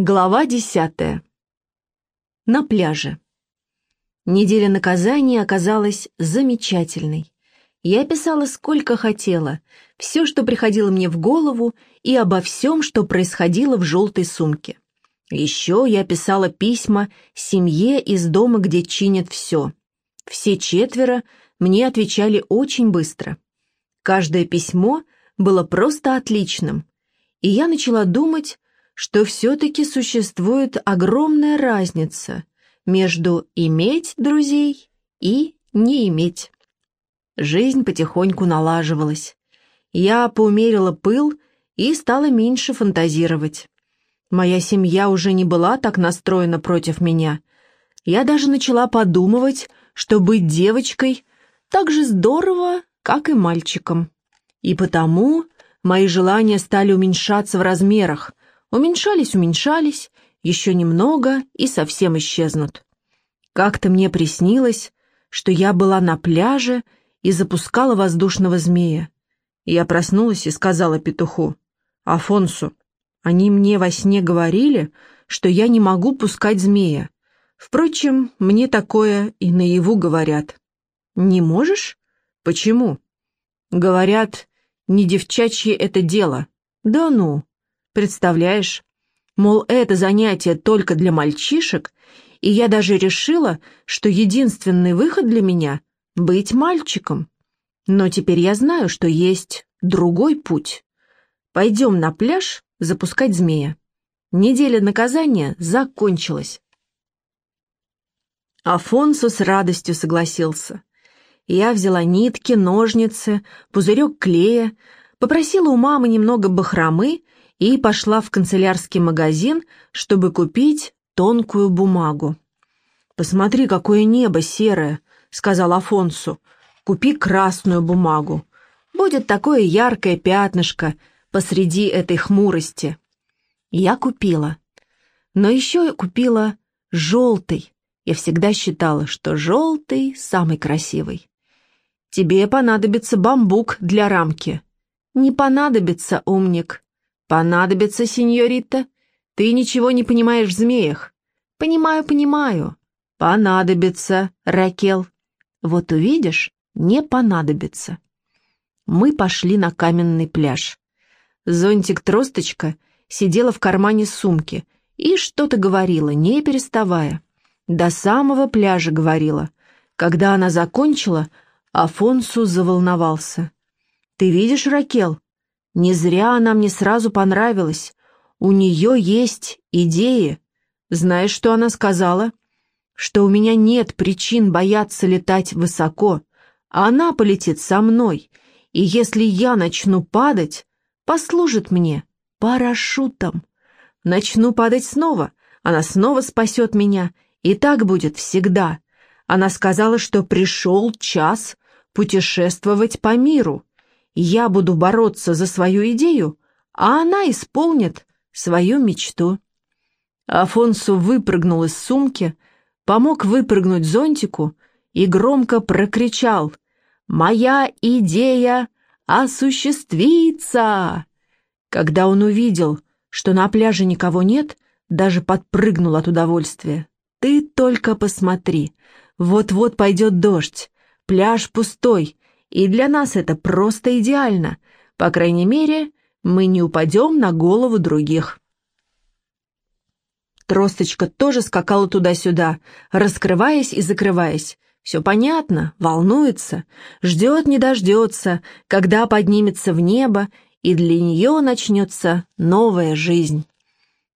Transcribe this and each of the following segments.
Глава десятая. На пляже. Неделя наказания оказалась замечательной. Я писала сколько хотела, все, что приходило мне в голову, и обо всем, что происходило в желтой сумке. Еще я писала письма семье из дома, где чинят все. Все четверо мне отвечали очень быстро. Каждое письмо было просто отличным, и я начала думать, что все-таки существует огромная разница между иметь друзей и не иметь. Жизнь потихоньку налаживалась. Я поумерила пыл и стала меньше фантазировать. Моя семья уже не была так настроена против меня. Я даже начала подумывать, что быть девочкой так же здорово, как и мальчиком. И потому мои желания стали уменьшаться в размерах, Уменьшались, уменьшались, еще немного и совсем исчезнут. Как-то мне приснилось, что я была на пляже и запускала воздушного змея. Я проснулась и сказала петуху, «Афонсу, они мне во сне говорили, что я не могу пускать змея. Впрочем, мне такое и наяву говорят». «Не можешь? Почему?» «Говорят, не девчачье это дело». «Да ну, Представляешь? Мол, это занятие только для мальчишек, и я даже решила, что единственный выход для меня — быть мальчиком. Но теперь я знаю, что есть другой путь. Пойдем на пляж запускать змея. Неделя наказания закончилась. Афонсо с радостью согласился. Я взяла нитки, ножницы, пузырек клея, попросила у мамы немного бахромы и пошла в канцелярский магазин, чтобы купить тонкую бумагу. «Посмотри, какое небо серое», — сказал Афонсу. «Купи красную бумагу. Будет такое яркое пятнышко посреди этой хмурости». Я купила. Но еще купила желтый. Я всегда считала, что желтый самый красивый. «Тебе понадобится бамбук для рамки». «Не понадобится, умник», «Понадобится, сеньорита? Ты ничего не понимаешь в змеях». «Понимаю, понимаю». «Понадобится, Ракел». «Вот увидишь, не понадобится». Мы пошли на каменный пляж. Зонтик-тросточка сидела в кармане сумки и что-то говорила, не переставая. До самого пляжа говорила. Когда она закончила, Афонсу заволновался. «Ты видишь, Ракел, не зря она мне сразу понравилась. У нее есть идеи. Знаешь, что она сказала? Что у меня нет причин бояться летать высоко, а она полетит со мной. И если я начну падать, послужит мне парашютом. Начну падать снова, она снова спасет меня, и так будет всегда. Она сказала, что пришел час путешествовать по миру. Я буду бороться за свою идею, а она исполнит свою мечту. Афонсу выпрыгнул из сумки, помог выпрыгнуть зонтику и громко прокричал «Моя идея осуществится!» Когда он увидел, что на пляже никого нет, даже подпрыгнул от удовольствия. «Ты только посмотри, вот-вот пойдет дождь, пляж пустой, и для нас это просто идеально. По крайней мере, мы не упадем на голову других. Тросточка тоже скакала туда-сюда, раскрываясь и закрываясь. Все понятно, волнуется, ждет не дождется, когда поднимется в небо, и для нее начнется новая жизнь.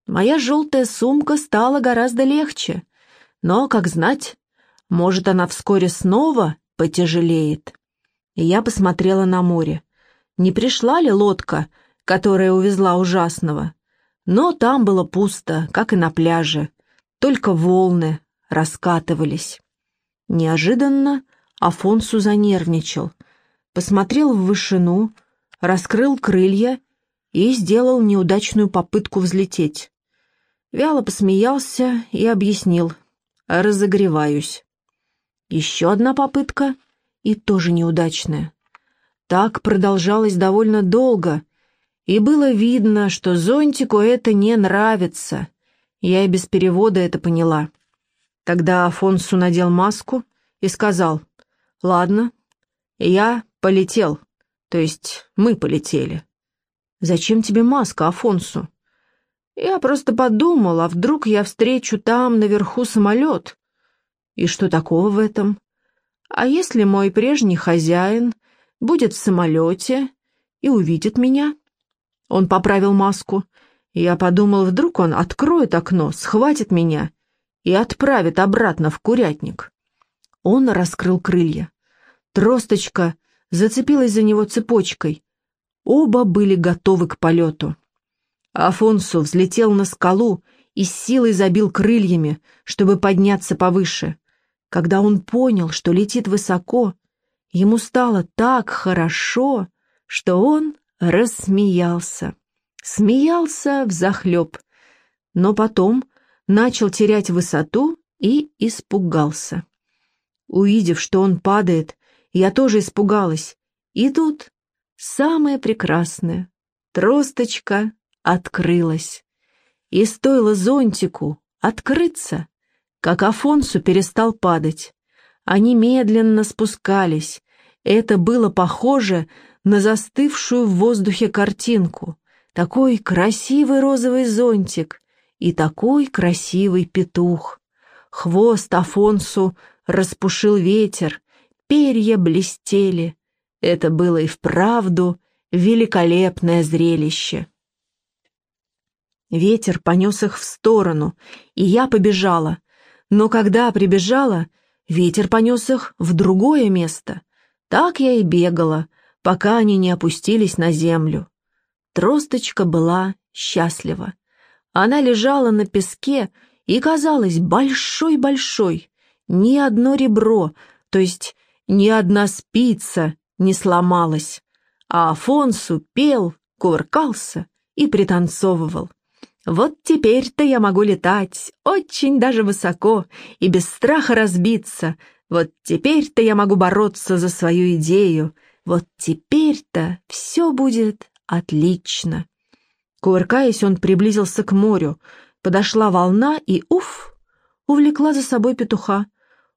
Моя желтая сумка стала гораздо легче, но, как знать, может, она вскоре снова потяжелеет и я посмотрела на море. Не пришла ли лодка, которая увезла ужасного? Но там было пусто, как и на пляже, только волны раскатывались. Неожиданно Афонсу занервничал, посмотрел в вышину, раскрыл крылья и сделал неудачную попытку взлететь. Вяло посмеялся и объяснил «разогреваюсь». Еще одна попытка — и тоже неудачная. Так продолжалось довольно долго, и было видно, что зонтику это не нравится, Я и без перевода это поняла. Тогда Афонсу надел маску и сказал, «Ладно, я полетел, то есть мы полетели». «Зачем тебе маска, Афонсу?» «Я просто подумал, а вдруг я встречу там наверху самолет?» «И что такого в этом?» «А если мой прежний хозяин будет в самолете и увидит меня?» Он поправил маску. Я подумал, вдруг он откроет окно, схватит меня и отправит обратно в курятник. Он раскрыл крылья. Тросточка зацепилась за него цепочкой. Оба были готовы к полету. Афонсу взлетел на скалу и с силой забил крыльями, чтобы подняться повыше. Когда он понял, что летит высоко, ему стало так хорошо, что он рассмеялся. Смеялся взахлеб, но потом начал терять высоту и испугался. Увидев, что он падает, я тоже испугалась. И тут самое прекрасное. Тросточка открылась. И стоило зонтику открыться, как Афонсу перестал падать. Они медленно спускались. Это было похоже на застывшую в воздухе картинку. Такой красивый розовый зонтик и такой красивый петух. Хвост Афонсу распушил ветер, перья блестели. Это было и вправду великолепное зрелище. Ветер понес их в сторону, и я побежала. Но когда прибежала, ветер понес их в другое место. Так я и бегала, пока они не опустились на землю. Тросточка была счастлива. Она лежала на песке и казалась большой-большой. Ни одно ребро, то есть ни одна спица не сломалась, а Афонсу пел, кувыркался и пританцовывал. Вот теперь-то я могу летать очень даже высоко и без страха разбиться. Вот теперь-то я могу бороться за свою идею. Вот теперь-то все будет отлично. Кувыркаясь, он приблизился к морю. Подошла волна и, уф, увлекла за собой петуха.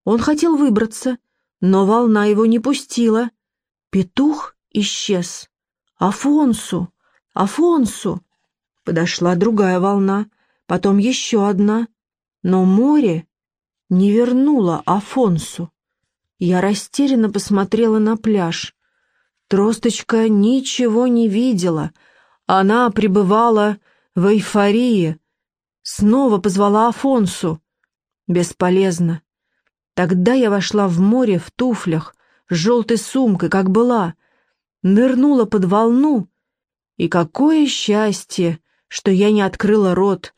Он хотел выбраться, но волна его не пустила. Петух исчез. «Афонсу! Афонсу!» Подошла другая волна, потом еще одна. Но море не вернуло Афонсу. Я растерянно посмотрела на пляж. Тросточка ничего не видела. Она пребывала в эйфории. Снова позвала Афонсу. Бесполезно. Тогда я вошла в море в туфлях, с желтой сумкой, как была, нырнула под волну, и какое счастье, что я не открыла рот.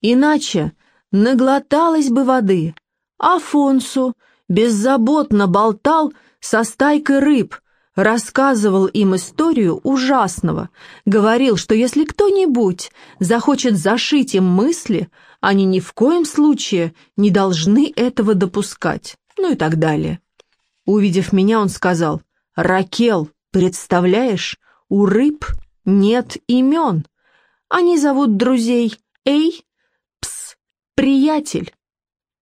Иначе наглоталась бы воды. Афонсу беззаботно болтал со стайкой рыб, рассказывал им историю ужасного, говорил, что если кто-нибудь захочет зашить им мысли, они ни в коем случае не должны этого допускать, ну и так далее. Увидев меня, он сказал, «Ракел, представляешь, у рыб нет имен. Они зовут друзей Эй, Пс, приятель».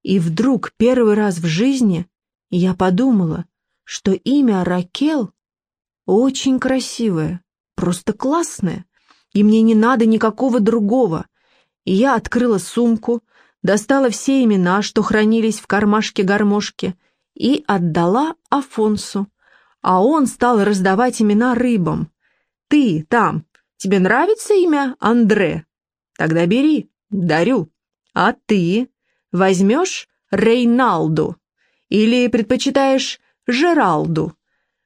И вдруг первый раз в жизни я подумала, что имя Ракел очень красивое, просто классное, и мне не надо никакого другого — и я открыла сумку, достала все имена, что хранились в кармашке гармошки, и отдала Афонсу. А он стал раздавать имена рыбам. «Ты там, тебе нравится имя Андре? Тогда бери, дарю. А ты возьмешь Рейналду или предпочитаешь Жералду?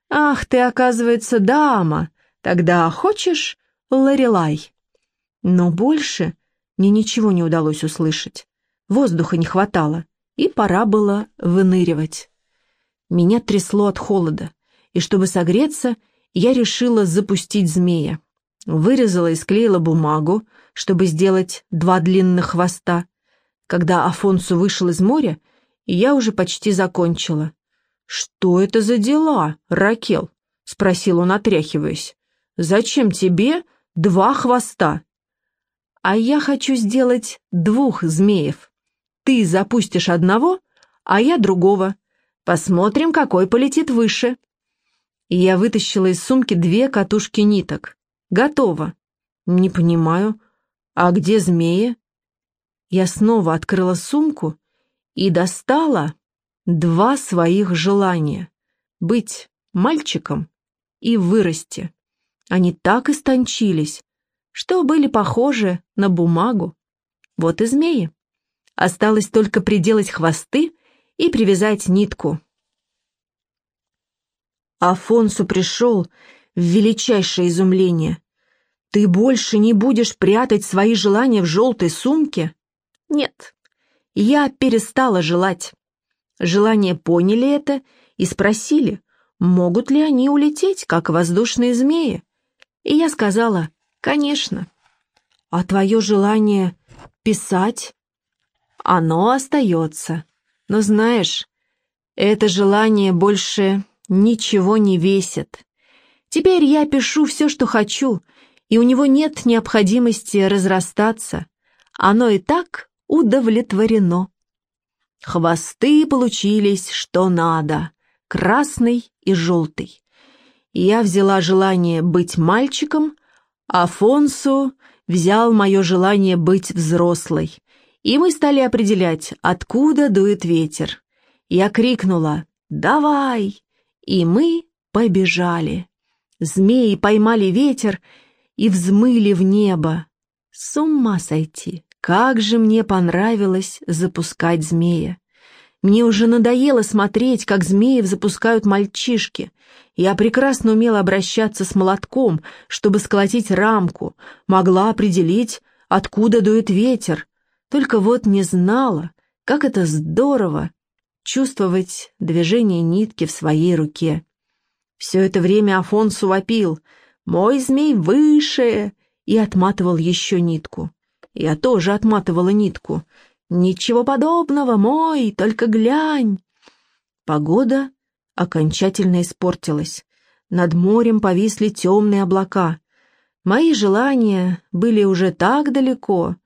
Ах, ты, оказывается, дама, тогда хочешь Ларелай?» Но больше мне ничего не удалось услышать. Воздуха не хватало, и пора было выныривать. Меня трясло от холода, и чтобы согреться, я решила запустить змея. Вырезала и склеила бумагу, чтобы сделать два длинных хвоста. Когда Афонсу вышел из моря, я уже почти закончила. «Что это за дела, Ракел?» — спросил он, отряхиваясь. «Зачем тебе два хвоста?» а я хочу сделать двух змеев. Ты запустишь одного, а я другого. Посмотрим, какой полетит выше. И я вытащила из сумки две катушки ниток. Готово. Не понимаю. А где змеи? Я снова открыла сумку и достала два своих желания. Быть мальчиком и вырасти. Они так истончились, что были похожи на бумагу. Вот и змеи. Осталось только приделать хвосты и привязать нитку. Афонсу пришел в величайшее изумление. «Ты больше не будешь прятать свои желания в желтой сумке?» «Нет, я перестала желать». Желания поняли это и спросили, могут ли они улететь, как воздушные змеи. И я сказала, конечно. А твое желание писать? Оно остается. Но знаешь, это желание больше ничего не весит. Теперь я пишу все, что хочу, и у него нет необходимости разрастаться. Оно и так удовлетворено. Хвосты получились что надо, красный и желтый. Я взяла желание быть мальчиком, а Фонсу взял мое желание быть взрослой. И мы стали определять, откуда дует ветер. Я крикнула «Давай!» И мы побежали. Змеи поймали ветер и взмыли в небо. С ума сойти! Как же мне понравилось запускать змея! Мне уже надоело смотреть, как змеев запускают мальчишки. Я прекрасно умела обращаться с молотком, чтобы сколотить рамку, могла определить, откуда дует ветер. Только вот не знала, как это здорово чувствовать движение нитки в своей руке. Все это время Афонсу вопил «Мой змей выше!» и отматывал еще нитку. Я тоже отматывала нитку — «Ничего подобного, мой, только глянь!» Погода окончательно испортилась. Над морем повисли темные облака. Мои желания были уже так далеко.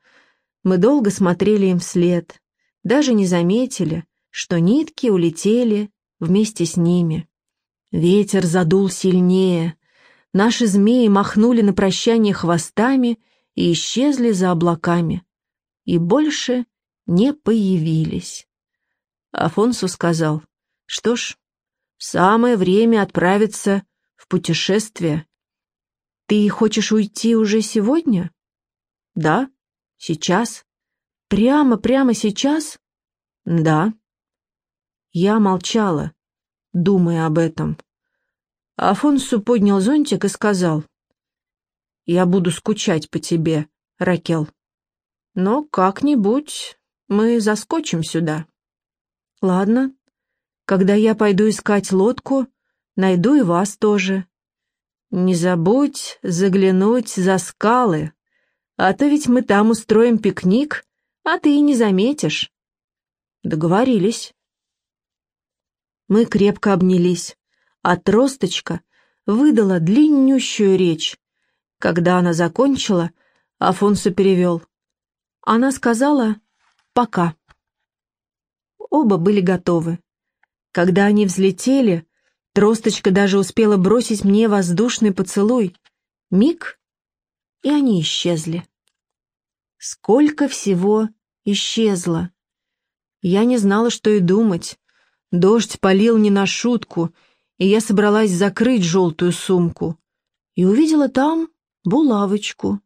Мы долго смотрели им вслед, даже не заметили, что нитки улетели вместе с ними. Ветер задул сильнее. Наши змеи махнули на прощание хвостами и исчезли за облаками. И больше не появились. Афонсу сказал, что ж, самое время отправиться в путешествие. Ты хочешь уйти уже сегодня? Да, сейчас. Прямо-прямо сейчас? Да. Я молчала, думая об этом. Афонсу поднял зонтик и сказал, «Я буду скучать по тебе, Ракел. Но как-нибудь мы заскочим сюда. Ладно. Когда я пойду искать лодку, найду и вас тоже. Не забудь заглянуть за скалы, а то ведь мы там устроим пикник, а ты и не заметишь. Договорились. Мы крепко обнялись, а тросточка выдала длиннющую речь. Когда она закончила, Афонсу перевел. Она сказала, Пока. Оба были готовы. Когда они взлетели, тросточка даже успела бросить мне воздушный поцелуй. Миг, и они исчезли. Сколько всего исчезло. Я не знала, что и думать. Дождь полил не на шутку, и я собралась закрыть желтую сумку. И увидела там булавочку.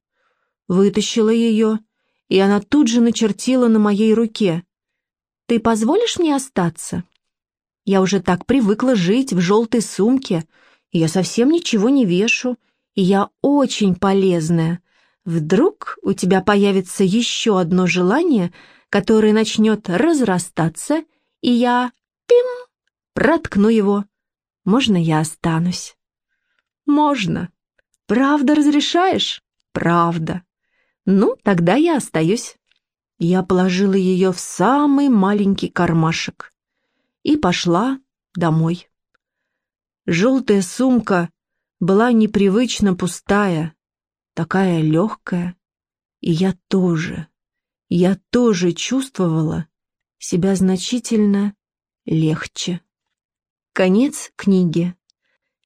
Вытащила ее и она тут же начертила на моей руке. «Ты позволишь мне остаться?» Я уже так привыкла жить в желтой сумке, я совсем ничего не вешу, и я очень полезная. Вдруг у тебя появится еще одно желание, которое начнет разрастаться, и я, пим, проткну его. Можно я останусь? Можно. Правда разрешаешь? Правда. «Ну, тогда я остаюсь». Я положила ее в самый маленький кармашек и пошла домой. Желтая сумка была непривычно пустая, такая легкая. И я тоже, я тоже чувствовала себя значительно легче. Конец книги.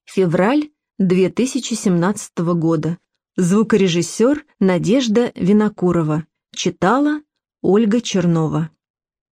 Февраль 2017 года. Звукорежиссер Надежда Винокурова. Читала Ольга Чернова.